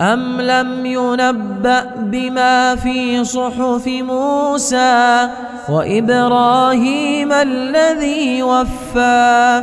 أم لم ينبأ بما في صحف موسى وإبراهيم الذي وفى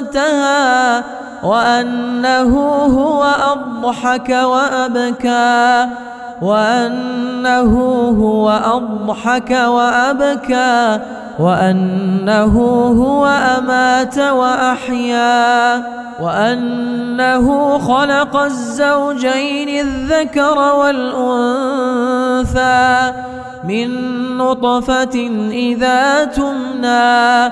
المنتهى وأنه هو أضحك وأبكى وأنه هو أضحك وأبكى وأنه هو أمات وأحيا وأنه خلق الزوجين الذكر والأنثى من نطفة إذا تمنى.